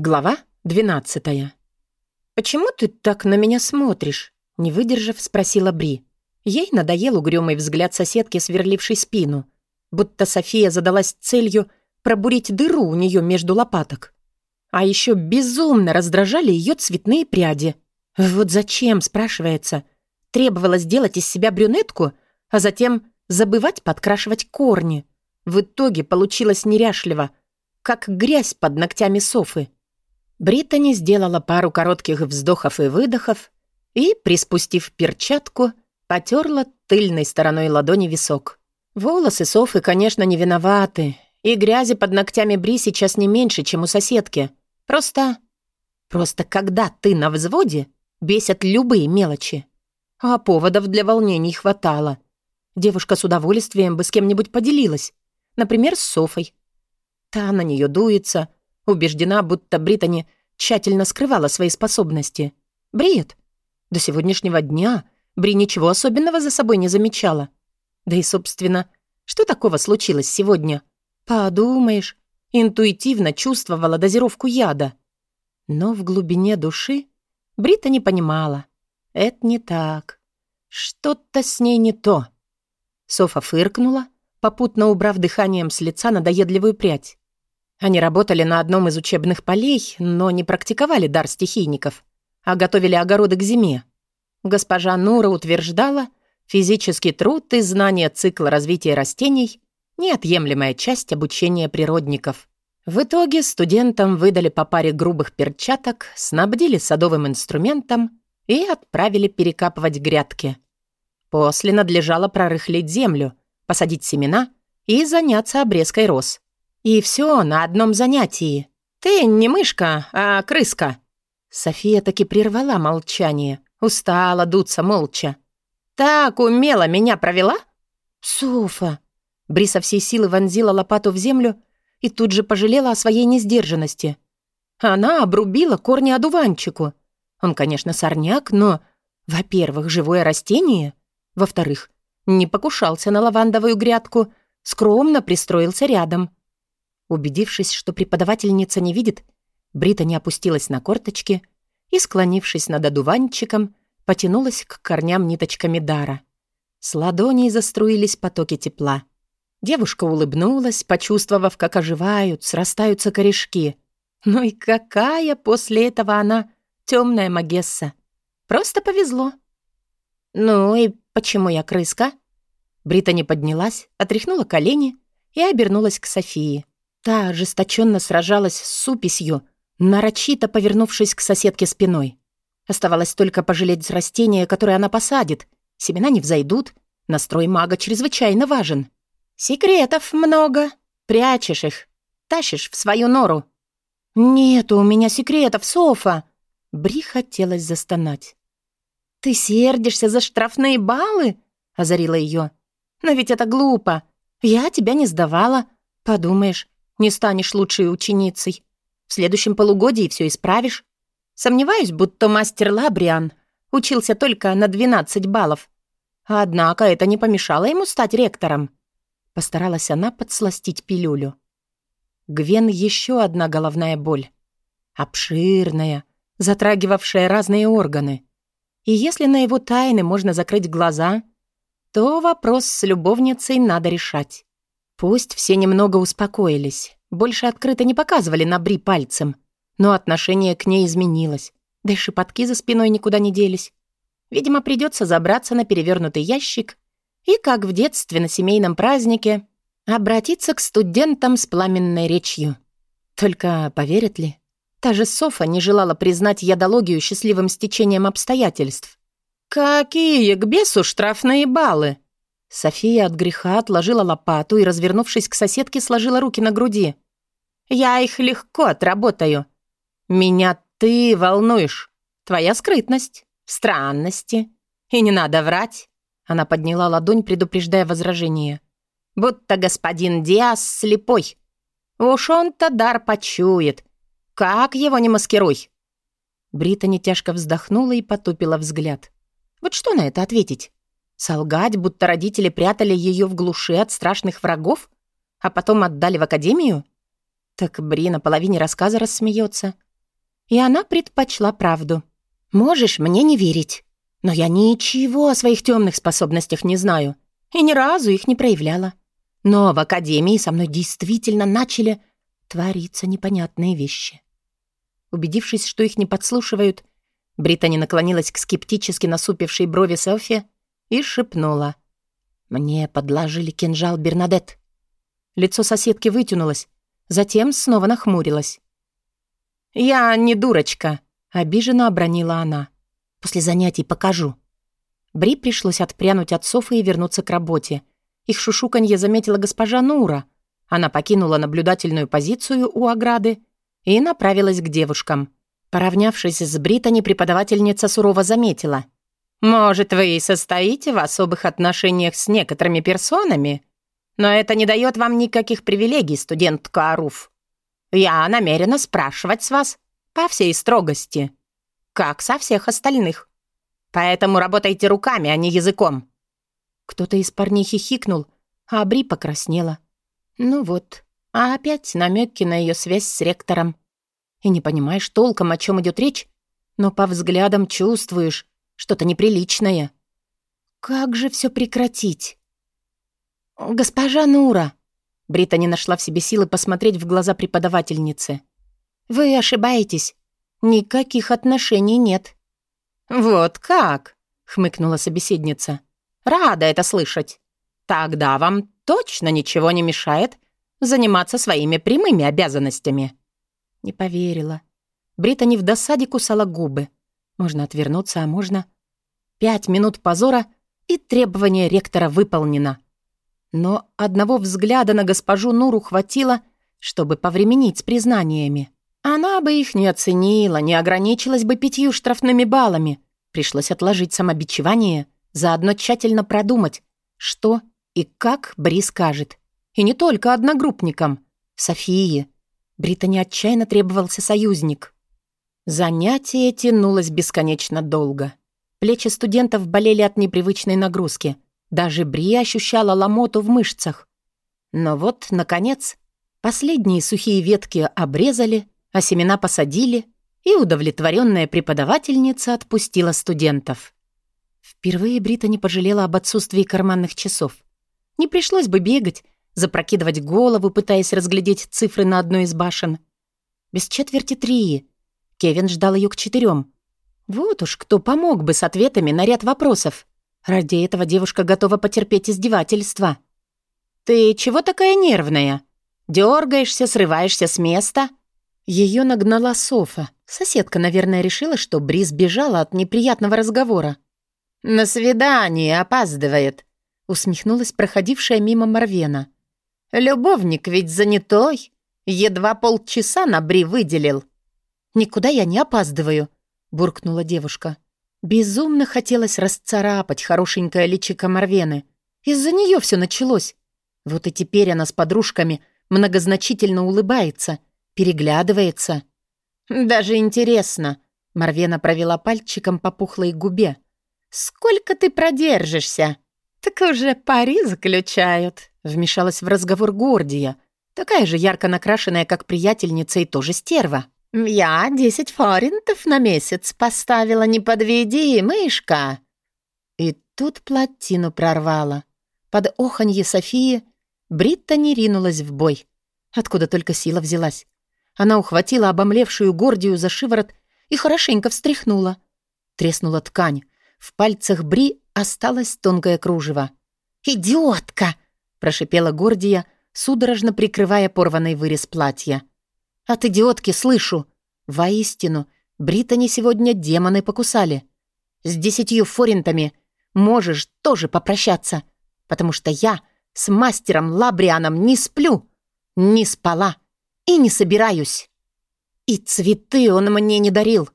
Глава 12 «Почему ты так на меня смотришь?» Не выдержав, спросила Бри. Ей надоел угрюмый взгляд соседки, сверлившей спину. Будто София задалась целью пробурить дыру у нее между лопаток. А еще безумно раздражали ее цветные пряди. Вот зачем, спрашивается. Требовалось сделать из себя брюнетку, а затем забывать подкрашивать корни. В итоге получилось неряшливо, как грязь под ногтями Софы. Британи сделала пару коротких вздохов и выдохов и, приспустив перчатку, потерла тыльной стороной ладони висок. Волосы Софы, конечно, не виноваты, и грязи под ногтями Бри сейчас не меньше, чем у соседки. Просто... Просто когда ты на взводе, бесят любые мелочи. А поводов для волнений хватало. Девушка с удовольствием бы с кем-нибудь поделилась. Например, с Софой. Та на нее дуется, Убеждена, будто Британи тщательно скрывала свои способности. Бред. До сегодняшнего дня Бри ничего особенного за собой не замечала. Да и, собственно, что такого случилось сегодня? Подумаешь, интуитивно чувствовала дозировку яда. Но в глубине души Брита не понимала. Это не так. Что-то с ней не то. Софа фыркнула, попутно убрав дыханием с лица надоедливую прядь. Они работали на одном из учебных полей, но не практиковали дар стихийников, а готовили огороды к зиме. Госпожа Нура утверждала, физический труд и знание цикла развития растений – неотъемлемая часть обучения природников. В итоге студентам выдали по паре грубых перчаток, снабдили садовым инструментом и отправили перекапывать грядки. После надлежало прорыхлить землю, посадить семена и заняться обрезкой роз. И все на одном занятии. Ты не мышка, а крыска». София таки прервала молчание, устала дуться молча. «Так умело меня провела?» «Софа!» Бри со всей силы вонзила лопату в землю и тут же пожалела о своей несдержанности. Она обрубила корни одуванчику. Он, конечно, сорняк, но, во-первых, живое растение, во-вторых, не покушался на лавандовую грядку, скромно пристроился рядом. Убедившись, что преподавательница не видит, Брита не опустилась на корточки и, склонившись над одуванчиком, потянулась к корням ниточками дара. С ладоней заструились потоки тепла. Девушка улыбнулась, почувствовав, как оживают, срастаются корешки. Ну и какая после этого она темная магесса. Просто повезло. «Ну и почему я крыска?» Брита не поднялась, отряхнула колени и обернулась к Софии. Та ожесточенно сражалась с суписью, нарочито повернувшись к соседке спиной. Оставалось только пожалеть растения, которое она посадит. Семена не взойдут. Настрой мага чрезвычайно важен. «Секретов много. Прячешь их. Тащишь в свою нору». «Нету у меня секретов, Софа!» Бри хотелось застонать. «Ты сердишься за штрафные баллы?» — озарила ее. «Но ведь это глупо. Я тебя не сдавала. Подумаешь, не станешь лучшей ученицей. В следующем полугодии все исправишь. Сомневаюсь, будто мастер Лабриан учился только на 12 баллов. Однако это не помешало ему стать ректором. Постаралась она подсластить пилюлю. Гвен еще одна головная боль. Обширная, затрагивавшая разные органы. И если на его тайны можно закрыть глаза, то вопрос с любовницей надо решать. Пусть все немного успокоились, больше открыто не показывали на Бри пальцем, но отношение к ней изменилось, да и шепотки за спиной никуда не делись. Видимо, придется забраться на перевернутый ящик и, как в детстве на семейном празднике, обратиться к студентам с пламенной речью. Только поверят ли? Та же Софа не желала признать ядологию счастливым стечением обстоятельств. «Какие к бесу штрафные баллы?» София от греха отложила лопату и, развернувшись к соседке, сложила руки на груди. «Я их легко отработаю. Меня ты волнуешь. Твоя скрытность, странности. И не надо врать». Она подняла ладонь, предупреждая возражение. «Будто господин Диас слепой. Уж он-то дар почует. Как его не маскируй?» Брита тяжко вздохнула и потупила взгляд. «Вот что на это ответить?» Солгать, будто родители прятали ее в глуши от страшных врагов, а потом отдали в академию? Так Бри на половине рассказа рассмеется. И она предпочла правду. «Можешь мне не верить, но я ничего о своих темных способностях не знаю и ни разу их не проявляла. Но в академии со мной действительно начали твориться непонятные вещи». Убедившись, что их не подслушивают, Британи наклонилась к скептически насупившей брови Софи и шепнула. «Мне подложили кинжал Бернадет». Лицо соседки вытянулось, затем снова нахмурилась. «Я не дурочка», — обиженно обронила она. «После занятий покажу». Бри пришлось отпрянуть от Софы и вернуться к работе. Их шушуканье заметила госпожа Нура. Она покинула наблюдательную позицию у ограды и направилась к девушкам. Поравнявшись с Британи, преподавательница сурово заметила. «Может, вы и состоите в особых отношениях с некоторыми персонами, но это не дает вам никаких привилегий, студент Кааруф. Я намерена спрашивать с вас по всей строгости, как со всех остальных. Поэтому работайте руками, а не языком». Кто-то из парней хихикнул, а Бри покраснела. Ну вот, а опять намеки на ее связь с ректором. И не понимаешь толком, о чем идет речь, но по взглядам чувствуешь что-то неприличное. Как же все прекратить? «Госпожа Нура!» Брита не нашла в себе силы посмотреть в глаза преподавательницы. «Вы ошибаетесь. Никаких отношений нет». «Вот как?» — хмыкнула собеседница. «Рада это слышать. Тогда вам точно ничего не мешает заниматься своими прямыми обязанностями». Не поверила. Британи в досаде кусала губы. Можно отвернуться, а можно... Пять минут позора, и требование ректора выполнено. Но одного взгляда на госпожу Нуру хватило, чтобы повременить с признаниями. Она бы их не оценила, не ограничилась бы пятью штрафными баллами. Пришлось отложить самобичевание, заодно тщательно продумать, что и как Бри скажет. И не только одногруппникам. Софии. Британи отчаянно требовался союзник. Занятие тянулось бесконечно долго. Плечи студентов болели от непривычной нагрузки. Даже Бри ощущала ломоту в мышцах. Но вот, наконец, последние сухие ветки обрезали, а семена посадили, и удовлетворенная преподавательница отпустила студентов. Впервые Брита не пожалела об отсутствии карманных часов. Не пришлось бы бегать, запрокидывать голову, пытаясь разглядеть цифры на одной из башен. Без четверти три. Кевин ждал ее к четырем. Вот уж кто помог бы с ответами на ряд вопросов. Ради этого девушка готова потерпеть издевательства. «Ты чего такая нервная? Дергаешься, срываешься с места?» Ее нагнала Софа. Соседка, наверное, решила, что Бриз бежала от неприятного разговора. «На свидание опаздывает», — усмехнулась проходившая мимо Марвена. Любовник ведь занятой. Едва полчаса на Бри выделил. «Никуда я не опаздываю», — буркнула девушка. Безумно хотелось расцарапать хорошенькое личико Марвены. Из-за нее все началось. Вот и теперь она с подружками многозначительно улыбается, переглядывается. «Даже интересно», — Марвена провела пальчиком по пухлой губе. «Сколько ты продержишься?» «Так уже пари заключают», — вмешалась в разговор Гордия, такая же ярко накрашенная, как приятельница, и тоже стерва. «Я десять форинтов на месяц поставила, не подведи, мышка!» И тут плотину прорвала. Под оханье Софии Бритта не ринулась в бой. Откуда только сила взялась. Она ухватила обомлевшую Гордию за шиворот и хорошенько встряхнула. Треснула ткань. В пальцах Бри осталось тонкое кружево. «Идиотка!» — прошипела Гордия, судорожно прикрывая порванный вырез платья. «От идиотки слышу! Воистину, Британи сегодня демоны покусали. С десятью форинтами можешь тоже попрощаться, потому что я с мастером Лабрианом не сплю, не спала и не собираюсь. И цветы он мне не дарил.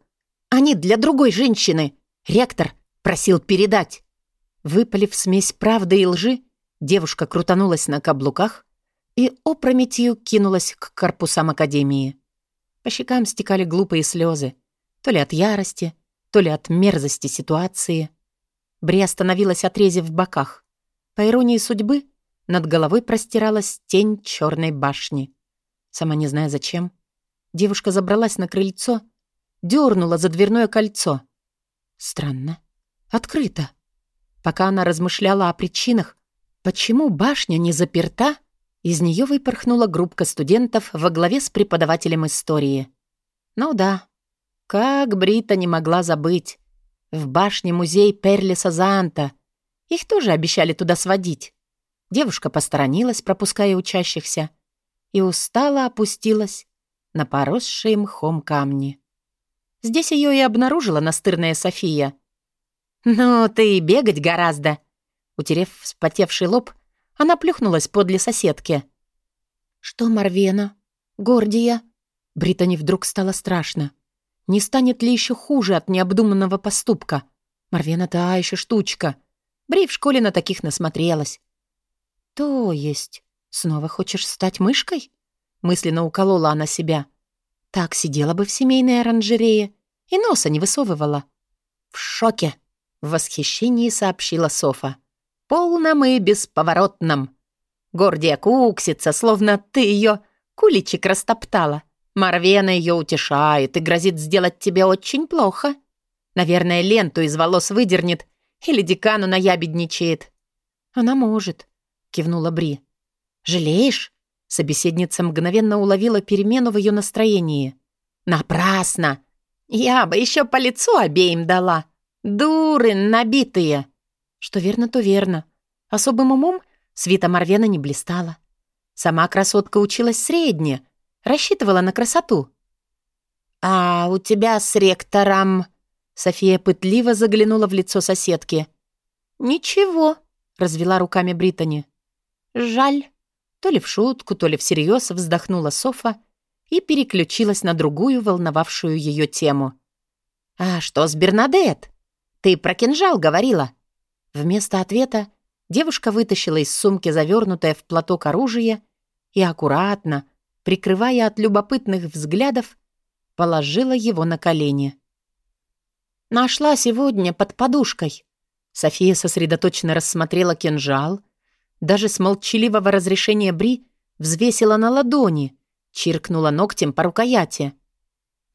Они для другой женщины. Ректор Просил передать. Выпалив смесь правды и лжи, девушка крутанулась на каблуках и опрометью кинулась к корпусам Академии. По щекам стекали глупые слезы, то ли от ярости, то ли от мерзости ситуации. Бри остановилась отрезе в боках. По иронии судьбы, над головой простиралась тень черной башни. Сама не зная зачем, девушка забралась на крыльцо дернула за дверное кольцо. Странно. Открыто. Пока она размышляла о причинах, почему башня не заперта, из нее выпорхнула группка студентов во главе с преподавателем истории. Ну да, как Брита не могла забыть. В башне музей Перлиса Заанта. Их тоже обещали туда сводить. Девушка посторонилась, пропуская учащихся, и устало опустилась на поросшие мхом камни. Здесь ее и обнаружила настырная София. «Ну, ты и бегать гораздо!» Утерев вспотевший лоб, она плюхнулась подле соседки. «Что, Марвена? Гордия?» Британи вдруг стало страшно. Не станет ли еще хуже от необдуманного поступка? Марвена та еще штучка. Бри в школе на таких насмотрелась. «То есть, снова хочешь стать мышкой?» Мысленно уколола она себя. Так сидела бы в семейной оранжерее и носа не высовывала. «В шоке!» — в восхищении сообщила Софа полном и бесповоротном. Гордия куксится, словно ты ее куличик растоптала. Марвена ее утешает и грозит сделать тебе очень плохо. Наверное, ленту из волос выдернет или декану наябедничает. Она может, кивнула Бри. Жалеешь? Собеседница мгновенно уловила перемену в ее настроении. Напрасно! Я бы еще по лицу обеим дала. Дуры набитые. Что верно, то верно. Особым умом Свита Марвена не блистала. Сама красотка училась средне, рассчитывала на красоту. «А у тебя с ректором...» София пытливо заглянула в лицо соседки. «Ничего», — развела руками Британи. «Жаль». То ли в шутку, то ли всерьез вздохнула Софа и переключилась на другую, волновавшую ее тему. «А что с Бернадет? Ты про кинжал говорила?» Вместо ответа девушка вытащила из сумки завернутое в платок оружие и аккуратно, прикрывая от любопытных взглядов, положила его на колени. «Нашла сегодня под подушкой». София сосредоточенно рассмотрела кинжал, даже с молчаливого разрешения Бри взвесила на ладони, чиркнула ногтем по рукояти.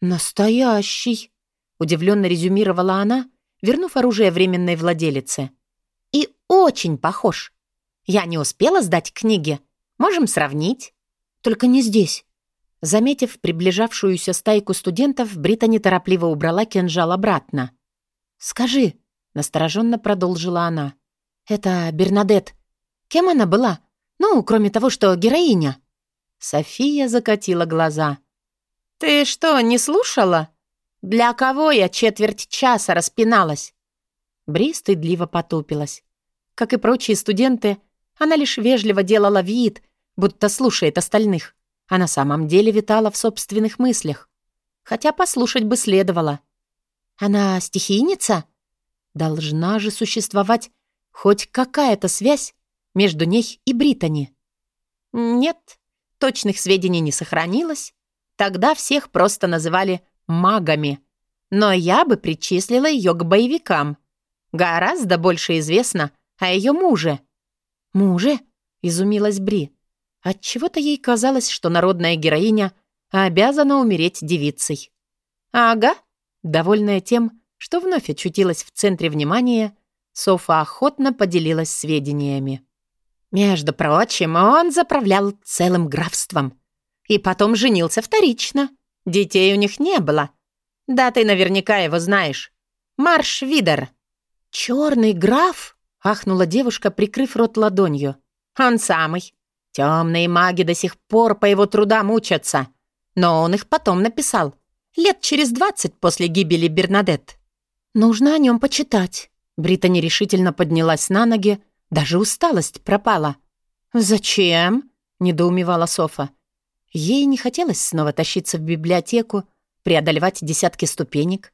«Настоящий!» — удивленно резюмировала она, вернув оружие временной владелице очень похож. Я не успела сдать книги. Можем сравнить. Только не здесь. Заметив приближавшуюся стайку студентов, Брита неторопливо убрала кинжал обратно. «Скажи», — настороженно продолжила она, — «это Бернадет. Кем она была? Ну, кроме того, что героиня». София закатила глаза. «Ты что, не слушала? Для кого я четверть часа распиналась?» Бри стыдливо потупилась. Как и прочие студенты, она лишь вежливо делала вид, будто слушает остальных, а на самом деле витала в собственных мыслях. Хотя послушать бы следовало. Она стихийница? Должна же существовать хоть какая-то связь между ней и Британи. Нет, точных сведений не сохранилось. Тогда всех просто называли магами. Но я бы причислила ее к боевикам. Гораздо больше известно о ее муже». «Муже?» — изумилась Бри. Отчего-то ей казалось, что народная героиня обязана умереть девицей. «Ага», довольная тем, что вновь очутилась в центре внимания, Софа охотно поделилась сведениями. Между прочим, он заправлял целым графством. И потом женился вторично. Детей у них не было. Да, ты наверняка его знаешь. Марш Видер. «Черный граф?» — ахнула девушка, прикрыв рот ладонью. «Он самый. Темные маги до сих пор по его трудам учатся. Но он их потом написал. Лет через двадцать после гибели Бернадет. Нужно о нем почитать». Брита нерешительно поднялась на ноги, даже усталость пропала. «Зачем?» — недоумевала Софа. Ей не хотелось снова тащиться в библиотеку, преодолевать десятки ступенек.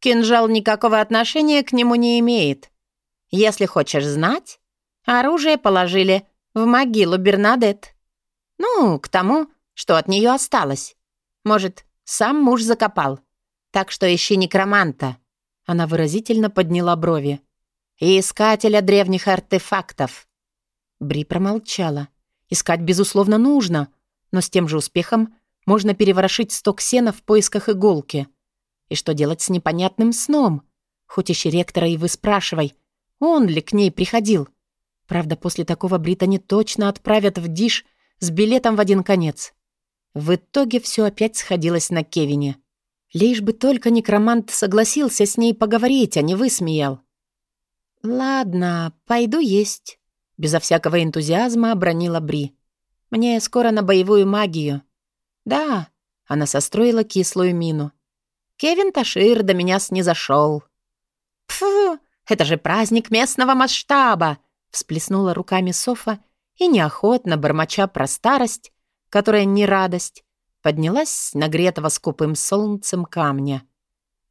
Кинжал никакого отношения к нему не имеет. Если хочешь знать, оружие положили в могилу Бернадет. Ну, к тому, что от нее осталось. Может, сам муж закопал. Так что ищи некроманта». Она выразительно подняла брови. «И искателя древних артефактов». Бри промолчала. Искать, безусловно, нужно, но с тем же успехом можно переворошить сток сена в поисках иголки. И что делать с непонятным сном? Хоть ищи ректора и вы спрашивай, он ли к ней приходил. Правда, после такого Британи точно отправят в Диш с билетом в один конец. В итоге все опять сходилось на Кевине. Лишь бы только некромант согласился с ней поговорить, а не высмеял. «Ладно, пойду есть», — безо всякого энтузиазма обронила Бри. «Мне скоро на боевую магию». «Да», — она состроила кислую мину. «Кевин Ташир до меня снизошел». «Пфу, это же праздник местного масштаба!» — всплеснула руками Софа и неохотно, бормоча про старость, которая не радость, поднялась с нагретого скупым солнцем камня.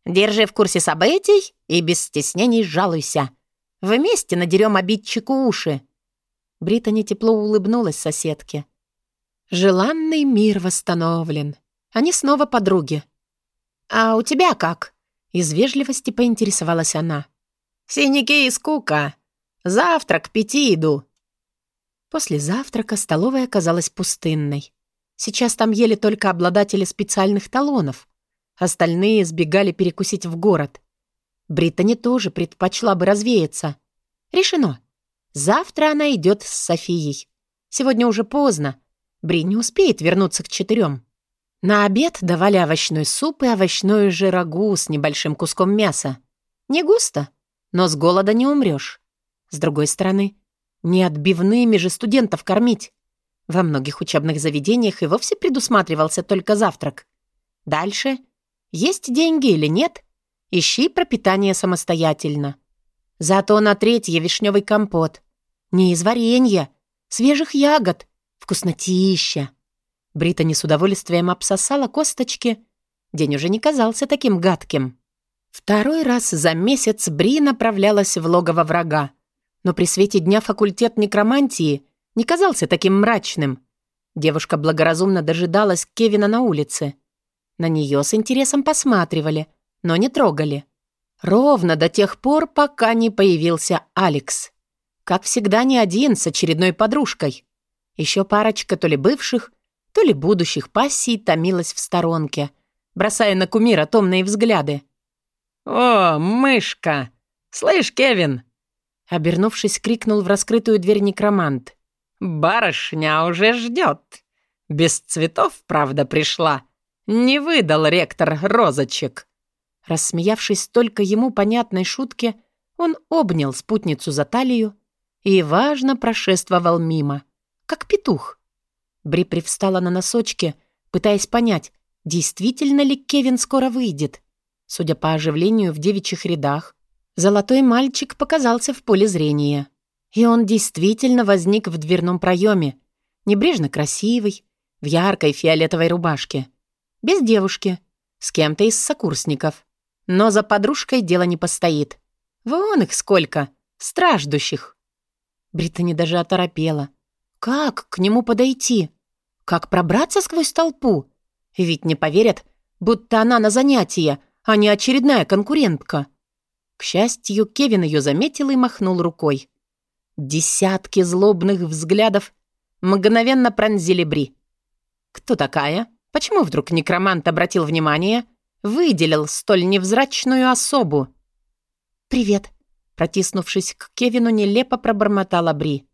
«Держи в курсе событий и без стеснений жалуйся. Вместе надерем обидчику уши». Британи тепло улыбнулась соседке. «Желанный мир восстановлен. Они снова подруги». «А у тебя как?» Из вежливости поинтересовалась она. «Синяки и скука. Завтра к пяти иду». После завтрака столовая оказалась пустынной. Сейчас там ели только обладатели специальных талонов. Остальные сбегали перекусить в город. Британи тоже предпочла бы развеяться. Решено. Завтра она идет с Софией. Сегодня уже поздно. Бри не успеет вернуться к четырем. На обед давали овощной суп и овощную же рагу с небольшим куском мяса. Не густо, но с голода не умрешь. С другой стороны, не отбивными же студентов кормить. Во многих учебных заведениях и вовсе предусматривался только завтрак. Дальше. Есть деньги или нет? Ищи пропитание самостоятельно. Зато на третье вишневый компот. Не из варенья, свежих ягод, вкуснотища. Британи с удовольствием обсосала косточки. День уже не казался таким гадким. Второй раз за месяц Бри направлялась в логово врага. Но при свете дня факультет некромантии не казался таким мрачным. Девушка благоразумно дожидалась Кевина на улице. На нее с интересом посматривали, но не трогали. Ровно до тех пор, пока не появился Алекс. Как всегда, не один, с очередной подружкой. Еще парочка то ли бывших, то ли будущих пассий томилась в сторонке, бросая на кумира томные взгляды. «О, мышка! Слышь, Кевин!» Обернувшись, крикнул в раскрытую дверь некромант. «Барышня уже ждет. Без цветов, правда, пришла. Не выдал ректор розочек». Рассмеявшись только ему понятной шутке, он обнял спутницу за талию и, важно, прошествовал мимо, как петух. Бри привстала на носочки, пытаясь понять, действительно ли Кевин скоро выйдет. Судя по оживлению в девичьих рядах, золотой мальчик показался в поле зрения. И он действительно возник в дверном проеме, небрежно красивый, в яркой фиолетовой рубашке. Без девушки, с кем-то из сокурсников. Но за подружкой дело не постоит. Вон их сколько, страждущих. Британи даже оторопела. Как к нему подойти? Как пробраться сквозь толпу? Ведь не поверят, будто она на занятия, а не очередная конкурентка. К счастью, Кевин ее заметил и махнул рукой. Десятки злобных взглядов мгновенно пронзили Бри. Кто такая? Почему вдруг некромант обратил внимание, выделил столь невзрачную особу? «Привет», — протиснувшись к Кевину, нелепо пробормотала Бри.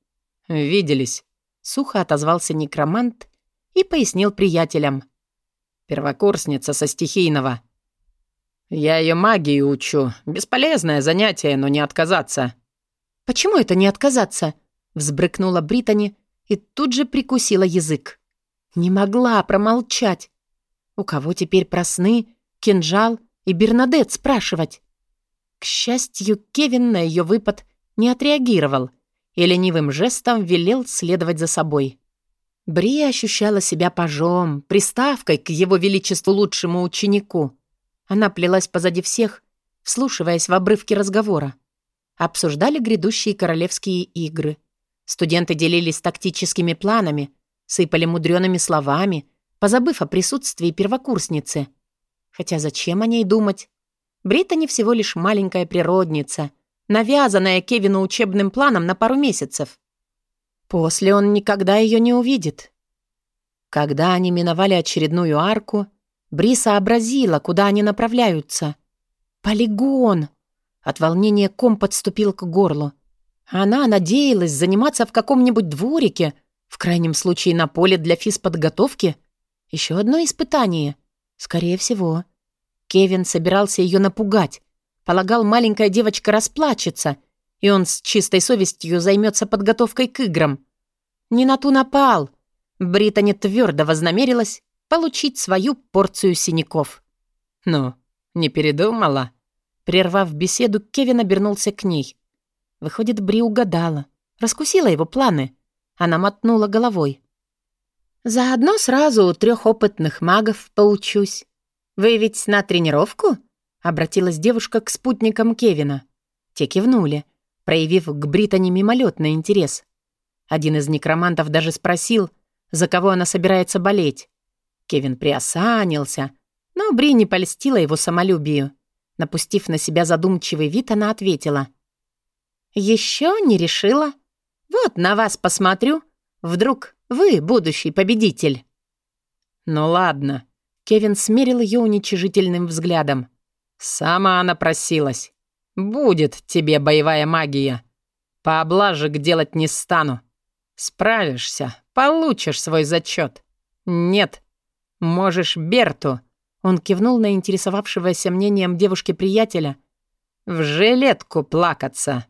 «Виделись», — сухо отозвался некромант и пояснил приятелям. «Первокурсница со стихийного. Я ее магии учу. Бесполезное занятие, но не отказаться». «Почему это не отказаться?» — взбрыкнула Британи и тут же прикусила язык. Не могла промолчать. У кого теперь про сны, кинжал и Бернадет спрашивать? К счастью, Кевин на ее выпад не отреагировал и ленивым жестом велел следовать за собой. Бри ощущала себя пажом, приставкой к его величеству лучшему ученику. Она плелась позади всех, вслушиваясь в обрывки разговора. Обсуждали грядущие королевские игры. Студенты делились тактическими планами, сыпали мудреными словами, позабыв о присутствии первокурсницы. Хотя зачем о ней думать? Бриттани всего лишь маленькая природница, навязанная Кевину учебным планом на пару месяцев. После он никогда ее не увидит. Когда они миновали очередную арку, Бри сообразила, куда они направляются. «Полигон!» От волнения ком подступил к горлу. Она надеялась заниматься в каком-нибудь дворике, в крайнем случае на поле для физподготовки. Еще одно испытание. Скорее всего. Кевин собирался ее напугать. Полагал, маленькая девочка расплачется, и он с чистой совестью займется подготовкой к играм. Не на ту напал. Британи твердо вознамерилась получить свою порцию синяков. «Ну, не передумала?» Прервав беседу, Кевин обернулся к ней. Выходит, Бри угадала. Раскусила его планы. Она мотнула головой. «Заодно сразу у трех опытных магов поучусь. Вы ведь на тренировку?» Обратилась девушка к спутникам Кевина. Те кивнули, проявив к Британи мимолетный интерес. Один из некромантов даже спросил, за кого она собирается болеть. Кевин приосанился, но Бри не польстила его самолюбию. Напустив на себя задумчивый вид, она ответила. «Еще не решила. Вот на вас посмотрю. Вдруг вы будущий победитель». «Ну ладно». Кевин смерил ее уничижительным взглядом. «Сама она просилась. Будет тебе боевая магия. Пооблажек делать не стану. Справишься, получишь свой зачет. Нет, можешь Берту он кивнул на интересовавшегося мнением девушки-приятеля. «В жилетку плакаться!»